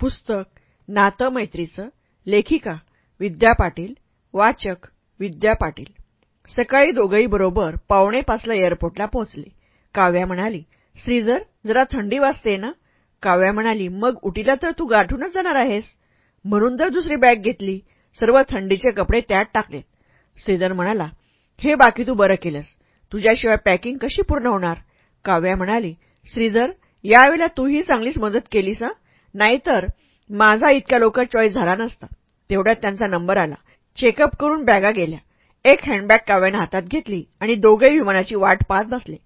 पुस्तक नातं मैत्रीचं लेखिका विद्या पाटील वाचक विद्या पाटील. सकाळी दोघही बरोबर पावणे पाचला एअरपोर्टला पोहोचले. काव्या म्हणाली श्रीधर जरा थंडी वाजते ना काव्या म्हणाली मग उटीला तर तू गाठूनच जाणार आहेस. म्हणून तर दुसरी बॅग घेतली. सर्व थंडीचे कपडे त्यात टाकलेत. श्रीधर म्हणाला हे बाकी तू बरं केलंस. तुझ्याशिवाय पॅकिंग कशी पूर्ण होणार काव्या म्हणाली श्रीधर यावेळेला तूही चांगलीच मदत केलीस नाहीतर माझा इतक्या लवकर चॉईस झाला नसता. तेवढ्यात त्यांचा नंबर आला. चेकअप करून बॅगा गेल्या. एक हँडबॅग काव्यानं हातात घेतली आणि दोघेही विमानाची वाट पाहत बसले.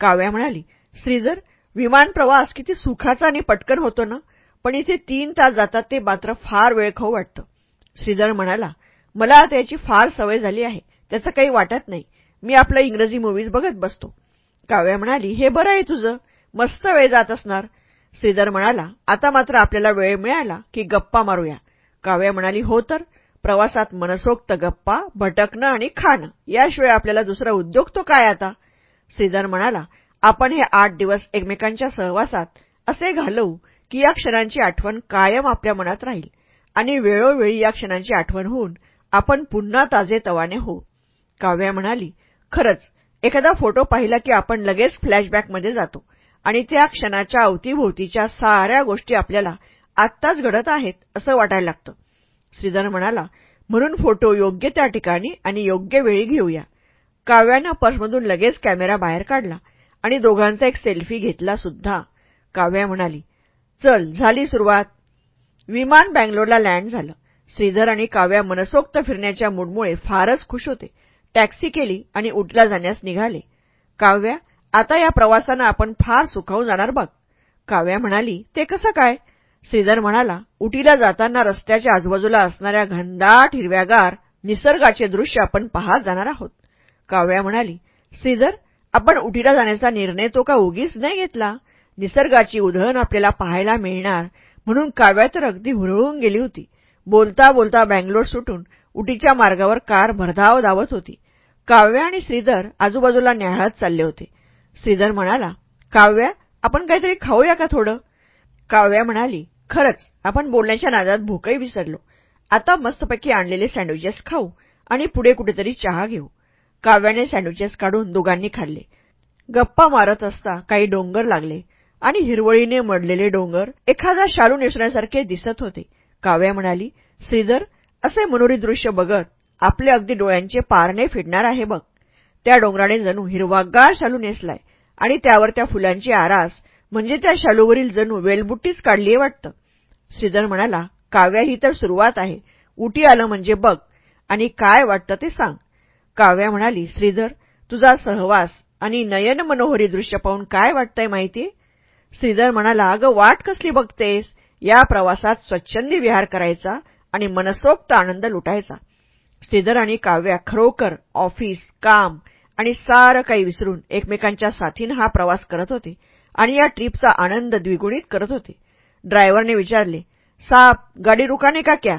काव्या म्हणाली श्रीधर विमान प्रवास किती सुखाचा आणि पटकन होतो ना? पण इथे तीन तास जातात ते मात्र फार वेळ खाऊ वाटतं. श्रीधर म्हणाला मला आता याची फार सवय झाली आहे. त्याचं काही वाटत नाही. मी आपलं इंग्रजी मूव्हीज बघत बसतो. काव्या म्हणाली हे बरं आहे तुझं. मस्त वेळ जात असणार. श्रीधर म्हणाला आता मात्र आपल्याला वेळ मिळाला की गप्पा मारूया. काव्या म्हणाली हो तर प्रवासात मनसोक्त गप्पा भटकणं आणि खाणं याशिवाय आपल्याला दुसरा उद्योग तो काय आता? श्रीधर म्हणाला आपण हे आठ दिवस एकमेकांच्या सहवासात असे घालवू की या क्षणांची आठवण कायम आपल्या मनात राहील आणि वेळोवेळी या क्षणांची आठवण होऊन आपण पुन्हा ताजे तवाने होऊ. काव्या म्हणाली खरंच एखादा फोटो पाहिला की आपण लगेच फ्लॅशबॅकमध्ये जातो. आणि त्या क्षणाच्या अवतीभोवतीच्या साऱ्या गोष्टी आपल्याला आत्ताच घडत आहेत असं वाटायला लागतं. श्रीधर म्हणाला म्हणून फोटो योग्य त्या ठिकाणी आणि योग्य वेळी घेऊया. काव्यानं पर्समधून लगेच कॅमेरा बाहेर काढला आणि दोघांचा एक सेल्फी घेतला सुद्धा. काव्या म्हणाली चल झाली सुरुवात. विमान बँगलोरला लँड झालं. श्रीधर आणि काव्या मनसोक्त फिरण्याच्या मूडमुळे फारच खुश होते. टॅक्सी केली आणि उठला जाण्यास निघाले. काव्या आता या प्रवासानं आपण फार सुखावून जाणार बघ. काव्या म्हणाली ते कसं काय? श्रीधर म्हणाला उटीला जाताना रस्त्याच्या आजूबाजूला असणाऱ्या घनदाट हिरव्यागार निसर्गाचे दृश्य आपण पाहत जाणार आहोत. काव्या म्हणाली श्रीधर आपण उटीला जाण्याचा निर्णय तो का उगीच नाही घेतला? निसर्गाची उधळण आपल्याला पाहायला मिळणार. म्हणून काव्या तर अगदी हुरळून गेली होती. बोलता बोलता बँगलोर सुटून उटीच्या मार्गावर कार भरधाव धावत होती. काव्या आणि श्रीधर आजूबाजूला न्याहाळत चालले होते. श्रीधर म्हणाला काव्या आपण काहीतरी खाऊया का थोडं? काव्या म्हणाली खरंच आपण बोलण्याच्या नादात भूकही विसरलो. आता मस्तपैकी आणलेले सँडविचेस खाऊ आणि पुढे कुठेतरी चहा घेऊ. काव्याने सँडविचेस काढून दोघांनी खाल्ले. गप्पा मारत असता काही डोंगर लागले आणि हिरवळीने मडलेले डोंगर एखादा शालू नेसण्यासारखे दिसत होते. काव्या म्हणाली श्रीधर असे मनोरी दृश्य बघत आपले अगदी डोळ्यांचे पारणे फिटणार आहे बघ. त्या डोंगराने जणू हिरवागार शालू नेसलाय आणि त्यावर त्या फुलांची आरास म्हणजे त्या शालूवरील जणू वेलबुट्टीच काढलीये वाटतं. श्रीधर म्हणाला काव्या ही तर सुरुवात आहे. उटी आलं म्हणजे बघ. आणि काय वाटतं ते सांग. काव्या म्हणाली श्रीधर तुझा सहवास आणि नयन मनोहरी दृश्य पाहून काय वाटतंय माहितीये? श्रीधर म्हणाला अगं वाट कसली बघतेस? या प्रवासात स्वच्छंदी विहार करायचा आणि मनसोक्त आनंद लुटायचा. श्रीधर आणि काव्या खरोखर ऑफिस काम आणि सारं काही विसरून एकमेकांच्या साथीनं हा प्रवास करत होते आणि या ट्रीपचा आनंद द्विगुणित करत होते. ड्रायव्हरने विचारले साप गाडी रुकाने का क्या?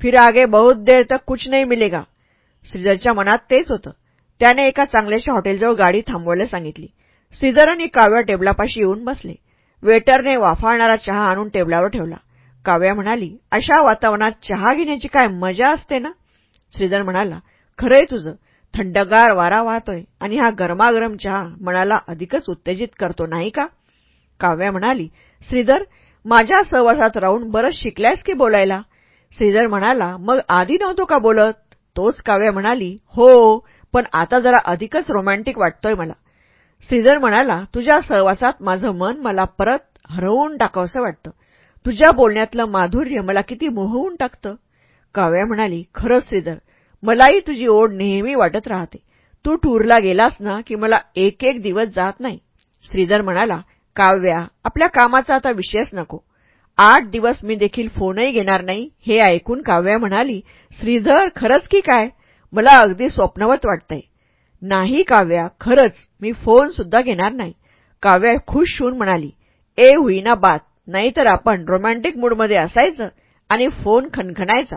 फिर आगे बहुत देर तक कुछ नाही मिलेगा. श्रीधरच्या मनात तेच होतं. त्याने एका चांगल्याशा हॉटेलजवळ गाडी थांबवायला सांगितली. श्रीधर आणि काव्या टेबलापाशी येऊन बसले. वेटरने वाफाळणारा चहा आणून टेबलावर ठेवला. काव्या म्हणाली अशा वातावरणात चहा घेण्याची काय मजा असते ना? श्रीधर म्हणाला खरंय तुझं. थंडगार वारा वाहतोय आणि हा गरमागरम चहा मनाला अधिकच उत्तेजित करतो नाही का? काव्या म्हणाली श्रीधर माझ्या सहवासात राहून बरंच शिकल्यास की बोलायला? श्रीधर म्हणाला मग आधी नव्हतो का बोलत? तोच काव्या म्हणाली हो पण आता जरा अधिकच रोमॅन्टिक वाटतोय मला. श्रीधर म्हणाला तुझ्या सहवासात माझं मन मला परत हरवून टाकावंसं वाटतं. तुझ्या बोलण्यातलं माधुर्य मला किती मोहवून टाकतं. काव्या म्हणाली खरंच श्रीधर मलाही तुझी ओढ नेहमी वाटत राहते. तू टूरला गेलास ना की मला एक एक दिवस जात नाही. श्रीधर म्हणाला काव्या आपल्या कामाचा आता विषयच नको. आठ दिवस मी देखील फोनही घेणार नाही. हे ऐकून काव्या म्हणाली श्रीधर खरंच की काय? मला अगदी स्वप्नवत वाटतंय. नाही काव्या खरंच मी फोन सुद्धा घेणार नाही. काव्या खुश होऊन म्हणाली ए होईना बात. नाहीतर आपण रोमॅन्टिक मूडमध्ये असायचं आणि फोन खणखणायचा.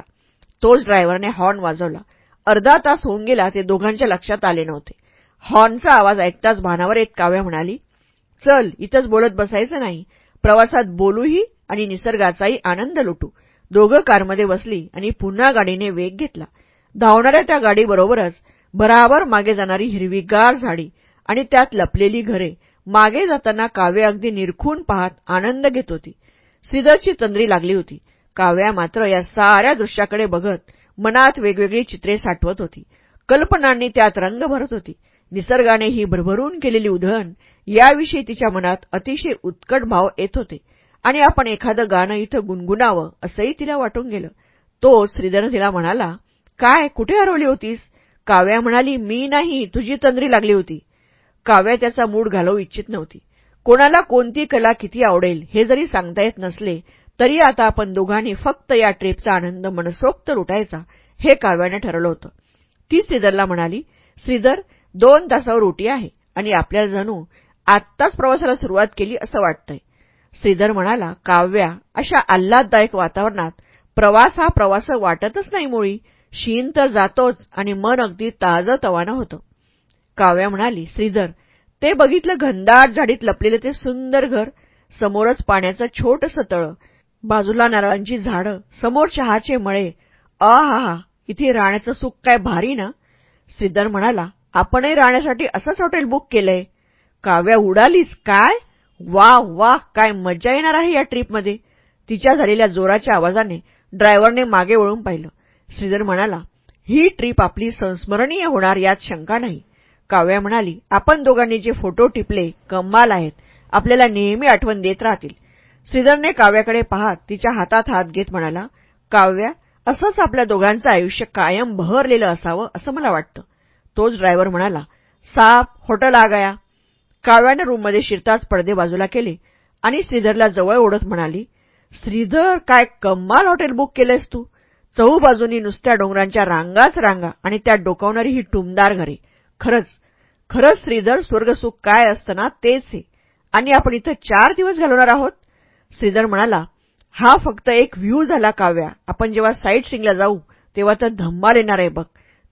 तोच ड्रायव्हरने हॉर्न वाजवला. अर्धा तास होऊन गेला ते दोघांच्या लक्षात आले नव्हते. हॉर्नचा आवाज ऐकताच भानावर येत काव्या म्हणाली चल इथंच बोलत बसायचं नाही. प्रवासात बोलूही आणि निसर्गाचाही आनंद लुटू. दोघं कारमध्ये बसली आणि पुन्हा गाडीने वेग घेतला. धावणाऱ्या त्या गाडीबरोबरच भराभर मागे जाणारी हिरवीगार झाडी आणि त्यात लपलेली घरे मागे जाताना काव्य अगदी निरखून पाहत आनंद घेत होती. श्रीधरची तंद्री लागली होती. काव्या मात्र या साऱ्या दृश्याकडे बघत मनात वेगवेगळी चित्रे साठवत होती. कल्पनांनी त्यात रंग भरत होती. निसर्गाने ही भरभरून केलेली उधळण याविषयी तिच्या मनात अतिशय उत्कट भाव येत होते. आणि आपण एखादं गाणं इथं गुणगुणावं असंही तिला वाटून गेलं. तो श्रीधर तिला म्हणाला काय कुठे हरवली होतीस? काव्या म्हणाली मी नाही तुझी तंद्री लागली होती. काव्या त्याचा मूड घालवू इच्छित नव्हती. कोणाला कोणती कला किती आवडेल हे जरी सांगता येत नसले तरी आता आपण दोघांनी फक्त या ट्रिपचा आनंद मनसोक्त लुटायचा हे काव्याने ठरवलं होतं. ती श्रीधरला म्हणाली श्रीधर दोन तासावर उटी आहे आणि आपल्याला जणू आत्ताच प्रवासाला सुरुवात केली असं वाटतंय. श्रीधर म्हणाला काव्या अशा आल्हाददायक वातावरणात प्रवास हा प्रवास वाटतच नाही मुळी. शीन तर जातोच आणि मन अगदी ताजं तवानं होतं. काव्या म्हणाली श्रीधर ते बघितलं घनदाट झाडीत लपलेलं ते सुंदर घर समोरच पाण्याचं छोटंसं तळं बाजूला नारळांची झाडं समोर चहाचे मळे. आ हा हा इथे राहण्याचं सुख काय भारी ना? श्रीधर म्हणाला आपणही राहण्यासाठी असंच हॉटेल बुक केलंय. काव्या उडालीस काय? वा वा काय मज्जा येणार आहे या ट्रीपमध्ये. तिच्या झालेल्या जोराच्या आवाजाने ड्रायव्हरने मागे वळून पाहिलं. श्रीधर म्हणाला ही ट्रीप आपली संस्मरणीय होणार यात शंका नाही. काव्या म्हणाली आपण दोघांनी जे फोटो टिपले कम्माल आहेत. आपल्याला नेहमी आठवण देत राहतील. श्रीधरने काव्याकडे पाहत तिच्या हातात हात घेत म्हणाला काव्या असंच आपल्या दोघांचं आयुष्य कायम बहरलेलं असावं असं मला वाटतं. तोच ड्रायव्हर म्हणाला साप हॉटेल आ गया काव्यानं रूममध्ये शिरताच पडदे बाजूला केले आणि श्रीधरला जवळ ओढत म्हणाली श्रीधर काय कम्माल हॉटेल बुक केलंयस तू. चहूबाजूनी नुसत्या डोंगरांच्या रांगाच रांगा आणि त्यात डोकावणारी ही टुमदार घरे. खरंच खरंच श्रीधर स्वर्गसुख काय असतं ना तेच आहे आणि आपण इथं चार दिवस घालवणार आहोत? श्रीधर म्हणाला हा फक्त एक व्ह्यू झाला काव्या. आपण जेव्हा साईट सिंगला जाऊ तेव्हा तर धम्माल येणार आहे बघ.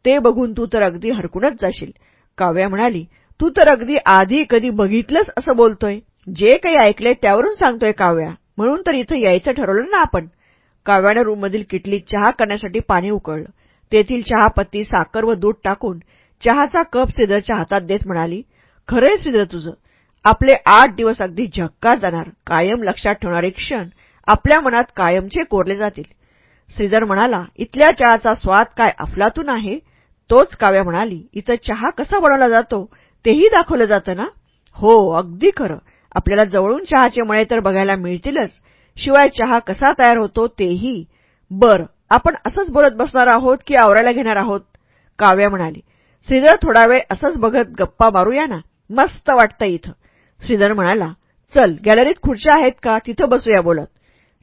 ते बघून तू तर अगदी हरकूनच जाशील. काव्या म्हणाली तू तर अगदी आधी कधी बघितलंच असं बोलतोय. जे काही ऐकलंय त्यावरून सांगतोय काव्या. म्हणून तर इथं यायचं ठरवलं ना आपण. काव्यानं रूममधील किटलीत चहा करण्यासाठी पाणी उकळलं. तेथील चहापत्ती साखर व दूध टाकून चहाचा कप श्रीधरच्या हातात देत म्हणाली खरंय श्रीधर तुझं. आपले आठ दिवस अगदी झक्का जाणार कायम लक्षात ठेवणारे क्षण आपल्या मनात कायमचे कोरले जातील. श्रीधर म्हणाला इथल्या चहाचा स्वाद काय अफलातून आहे? तोच काव्या म्हणाली इथं चहा कसा बनवला जातो? तेही दाखवलं जातं ना? हो अगदी खरं. आपल्याला जवळून चहाचे मळे तर बघायला मिळतीलच. शिवाय चहा कसा तयार होतो तेही. बर आपण असंच बोलत बसणार आहोत की आवरायला घेणार आहोत? काव्या म्हणाली. श्रीधर थोडा वेळ असंच बघत गप्पा मारूया ना? मस्त वाटतं इथं. श्रीधर म्हणाला चल गॅलरीत खुर्च्या आहेत का? तिथं बसूया बोलत.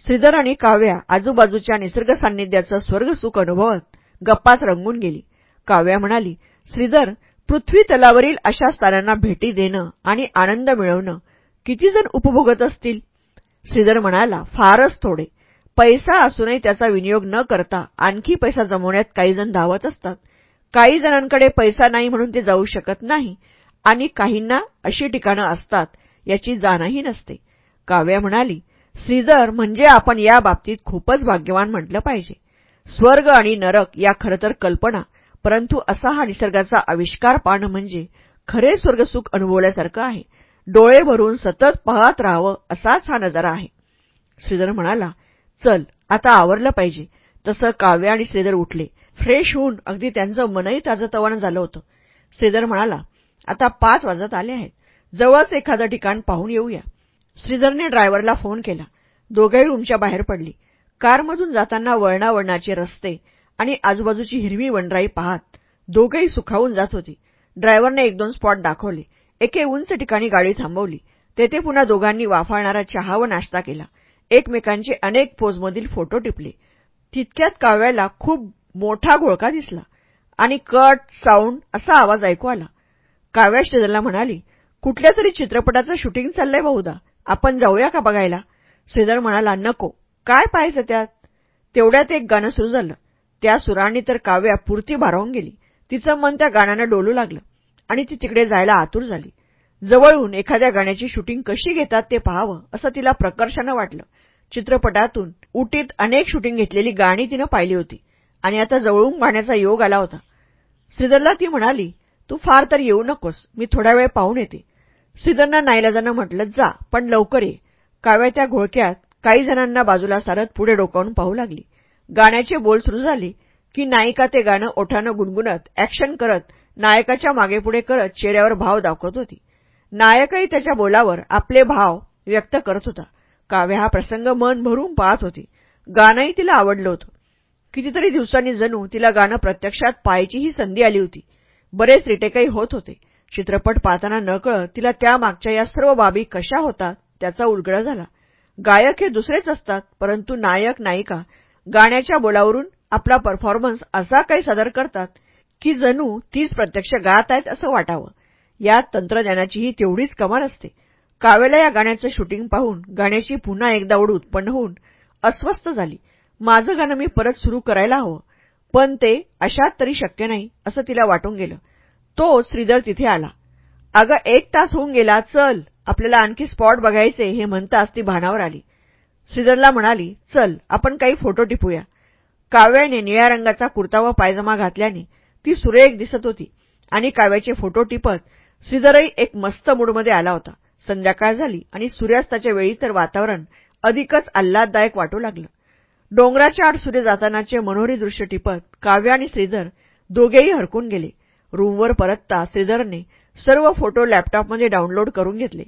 श्रीधर आणि काव्या आजूबाजूच्या निसर्ग सान्निध्याचं स्वर्गसुख अनुभवत गप्पात रंगून गेली. काव्या म्हणाली श्रीधर पृथ्वी तलावरील अशा स्थानांना भेटी देणं आणि आनंद मिळवणं किती जण उपभोगत असतील? श्रीधर म्हणाला फारच थोडे. पैसा असूनही त्याचा विनियोग न करता आणखी पैसा जमवण्यात काही जण धावत असतात. काही जणांकडे पैसा नाही म्हणून ते जाऊ शकत नाही. आणि काहींना अशी ठिकाणं असतात याची जाणही नसते. काव्या म्हणाली श्रीधर म्हणजे आपण या बाबतीत खूपच भाग्यवान म्हटलं पाहिजे. स्वर्ग आणि नरक या खरं तर कल्पना परंतु असा हा निसर्गाचा आविष्कार पाहणं म्हणजे खरे स्वर्गसुख अनुभवल्यासारखं आहे. डोळे भरून सतत पाहत राहावं असाच हा नजारा आहे. श्रीधर म्हणाला चल आता आवरलं पाहिजे. तसं काव्य आणि श्रीधर उठले. फ्रेश होऊन अगदी त्यांचं मनही ताजतवानं झालं होतं. श्रीधर म्हणाला आता पाच वाजत आले आहेत. जवळच एखादं ठिकाण पाहून येऊया. श्रीधरने ड्रायव्हरला फोन केला. दोघेही रूमच्या बाहेर पडली. कारमधून जाताना वळणावळणाचे रस्ते आणि आजूबाजूची हिरवी वनराई पाहत दोघेही सुखावून जात होती. ड्रायव्हरने एक दोन स्पॉट दाखवले. एके उंच ठिकाणी गाडी थांबवली. तेथे पुन्हा दोघांनी वाफाळणारा चहा व नाश्ता केला. एकमेकांचे अनेक पोजमधील फोटो टिपले. तितक्यात काव्याला खूप मोठा घोळका दिसला आणि कट साऊंड असा आवाज ऐकू आला. काव्या श्रीधरला म्हणाली कुठल्या तरी चित्रपटाचं शूटिंग चाललंय बहुधा. आपण जाऊया का बघायला? श्रीधर म्हणाला नको. काय पाहायचं त्यात? तेवढ्यात एक गाणं सुरू झालं. त्या सुरांनी तर काव्या पुरती भारावून गेली. तिचं मन त्या गाण्यानं डोलू लागलं आणि ती तिकडे जायला आतुर झाली. जवळून एखाद्या गाण्याची शूटिंग कशी घेतात ते पाहावं असं तिला प्रकर्षानं वाटलं. चित्रपटातून उटीत अनेक शूटिंग घेतलेली गाणी तिनं पाहिली होती आणि आता जवळून पाहण्याचा योग आला होता. श्रीधरला ती म्हणाली तू फार तर येऊ नकोस. मी थोडा वेळ पाहून येते. श्रीधरना नाईलाजानं म्हटलं जा पण लवकर ये. काव्या त्या घोळक्यात काही जणांना बाजूला सारत पुढे डोकावून पाहू लागली. गाण्याचे बोल सुरू झाले की नायिका ते गाणं ओठानं गुणगुणत ॲक्शन करत नायकाच्या मागेपुढे करत चेहऱ्यावर भाव दाखवत होती. नायकही त्याच्या बोलावर आपले भाव व्यक्त करत होता. काव्या हा प्रसंग मन भरून पाहत होती. गाणंही तिला आवडलं होतं. कितीतरी दिवसांनी जणू तिला गाणं प्रत्यक्षात पाहायची ही संधी आली होती. बरेच रिटेकही होत होते. चित्रपट पाहताना नकळत तिला त्यामागच्या या सर्व बाबी कशा होतात त्याचा उलगडा झाला. गायक हे दुसरेच असतात परंतु नायक नायिका गाण्याच्या बोलावरून आपला परफॉर्मन्स असा काही सादर करतात की जणू तीच प्रत्यक्ष गात आहेत असं वाटावं. यात तंत्रज्ञानाचीही तेवढीच कमाल असते. कावेला या गाण्याचं शूटिंग पाहून गाण्याची पुन्हा एकदा ओढ उत्पन्न होऊन अस्वस्थ झाली. माझं गाणं मी परत सुरू करायला हवं. पण ते अशात तरी शक्य नाही असं तिला वाटून गेलं. तो श्रीधर तिथे आला. अगं एक तास होऊन गेला चल आपल्याला आणखी स्पॉट बघायचे हे म्हणताच ती भानावर आली. श्रीधरला म्हणाली चल आपण काही फोटो टिपूया. काव्याने निळ्या रंगाचा कुर्ता व पायजमा घातल्याने ती सुरेख दिसत होती. आणि काव्याचे फोटो टिपत श्रीधरही एक मस्त मूडमध्ये आला होता. संध्याकाळ झाली आणि सूर्यास्ताच्या वेळी तर वातावरण अधिकच आल्हाददायक वाटू लागलं. डोंगराच्या आड सूर्य जातानाचे मनोहरी दृश्य टिपत काव्य आणि श्रीधर दोघेही हरकून गेले. रूमवर परतता श्रीधरने सर्व फोटो लॅपटॉपमध्ये डाउनलोड करून घेतले.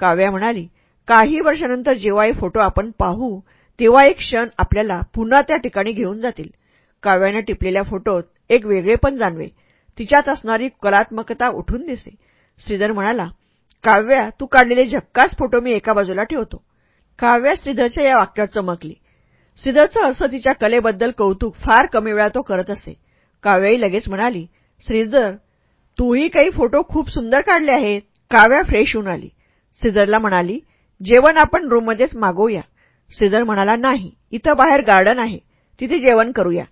काव्या म्हणाली काही वर्षानंतर जेव्हा हे फोटो आपण पाहू तेव्हा एक क्षण आपल्याला पुन्हा त्या ठिकाणी घेऊन जातील. काव्यानं टिपलेल्या फोटोत एक वेगळेपण जाणवे. तिच्यात असणारी कलात्मकता उठून दिसे. श्रीधर म्हणाला काव्या तू काढलेले झक्कास फोटो मी एका बाजूला ठेवतो. काव्या श्रीधरच्या या वाक्यात चमकली. श्रीधरचं असं तिच्या कलेबद्दल कौतुक फार कमी वेळा तो करत असे. काव्याही लगेच म्हणाली श्रीधर तूही काही फोटो खूप सुंदर काढले आहेत. काव्या फ्रेश होऊन आली. श्रीधरला म्हणाली जेवण आपण रूममध्येच मागवूया. श्रीधर म्हणाला नाही इथं बाहेर गार्डन आहे. तिथे जेवण करूया.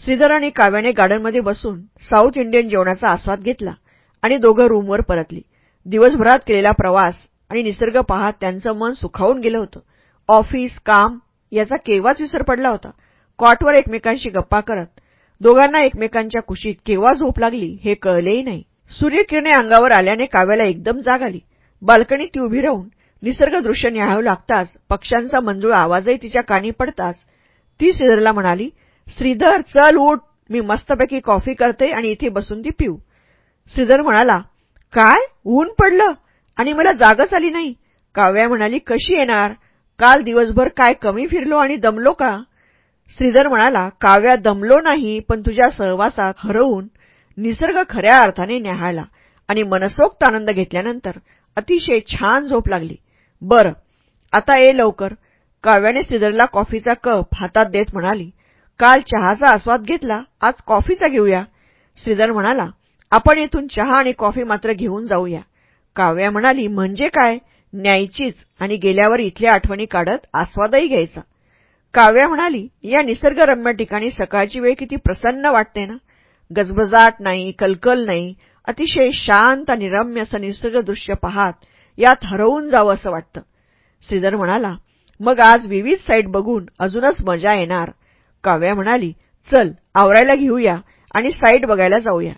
श्रीधर आणि काव्याने गार्डनमध्ये बसून साऊथ इंडियन जेवणाचा आस्वाद घेतला आणि दोघं रूमवर परतली. दिवसभरात केलेला प्रवास आणि निसर्ग पाहत त्यांचं मन सुखावून गेलं होतं. ऑफिस काम याचा केव्हाच विसर पडला होता. कॉटवर एकमेकांशी गप्पा करत दोघांना एकमेकांच्या कुशीत केव्हा झोप लागली हे कळलेही नाही. सूर्यकिरणे अंगावर आल्याने काव्याला एकदम जाग आली. बाल्कनीत ती उभी राहून निसर्ग दृश्य न्याहाळू लागताच पक्ष्यांचा मंजूळ आवाजही तिच्या कानी पडताच ती श्रीधरला म्हणाली श्रीधर चल उठ मी मस्तपैकी कॉफी करते आणि इथे बसून ती पिऊ. श्रीधर म्हणाला काय? ऊन पडलं आणि मला जागच आली नाही. काव्या म्हणाली कशी येणार? काल दिवसभर काय कमी फिरलो आणि दमलो का? श्रीधर म्हणाला काव्या दमलो नाही पण तुझ्या सहवासात हरवून निसर्ग खऱ्या अर्थाने न्याहाळला आणि मनसोक्त आनंद घेतल्यानंतर अतिशय छान झोप लागली. बरं आता ये लवकर. काव्याने श्रीधरला कॉफीचा कप हातात देत म्हणाली काल चहाचा आस्वाद घेतला आज कॉफीचा घेऊया. श्रीधर म्हणाला आपण येथून चहा आणि कॉफी मात्र घेऊन जाऊया. काव्या म्हणाली म्हणजे काय? न्यायचीच आणि गेल्यावर इथल्या आठवणी काढत आस्वादही घ्यायचा. काव्या म्हणाली या निसर्गरम्य ठिकाणी सकाळची वेळ किती प्रसन्न वाटते ना. गजबजाट नाही कलकल नाही. अतिशय शांत आणि रम्य असं निसर्ग दृश्य पाहात. यात हरवून जावं असं वाटतं. श्रीधर म्हणाला मग आज विविध साईट बघून अजूनच मजा येणार. काव्या म्हणाली चल आवरायला घेऊया आणि साईट बघायला जाऊया.